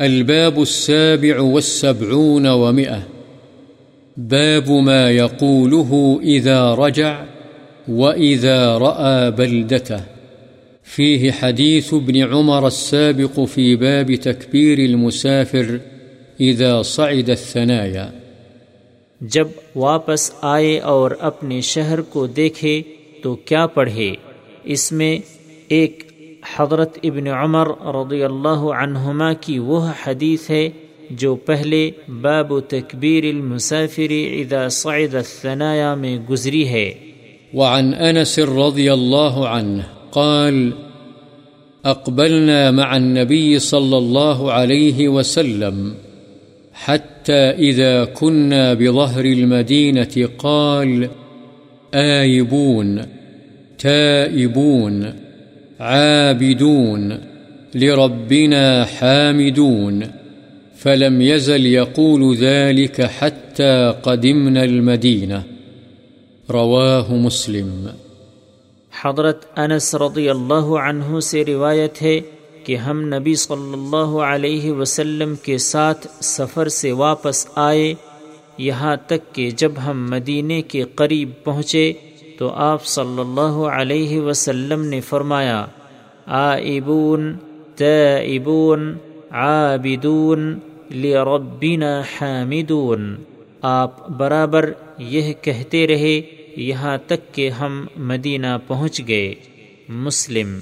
الباب السابع والسبعون ومئة. باب ما يقوله إذا رجع وإذا رأى بلدته. فيه حديث ابن عمر السابق في باب تكبير المسافر إذا صعد الثنايا. جب واپس آئے اور اپنے شہر کو دیکھے تو کیا پڑھے؟ اس میں ایک حضرت ابن عمر رضی اللہ عنہما کی وہ حدیث ہے جو پہلے باب تکبیر المسافر اذا صعد الثنايا میں گزری ہے۔ وعن أنس رضي الله عنه قال أقبلنا مع النبي صلى الله عليه وسلم حتى إذا كنا بظهر المدينة قال آيبون تائبون۔ عابدون، لربنا حامدون. فلم يزل يقول ذلك حتى قدمنا المدينة. رواه مسلم. حضرت انس رضی اللہ عنہ سے روایت ہے کہ ہم نبی صلی اللہ علیہ وسلم کے ساتھ سفر سے واپس آئے، یہاں تک کہ جب ہم مدینے کے قریب پہنچے تو آپ صلی اللہ علیہ وسلم نے فرمایا، آئبون، تائبون، عابدون، لربنا حامدون۔ آپ برابر یہ کہتے رہے، یہاں تک کہ ہم مدینہ پہنچ گئے۔ مسلم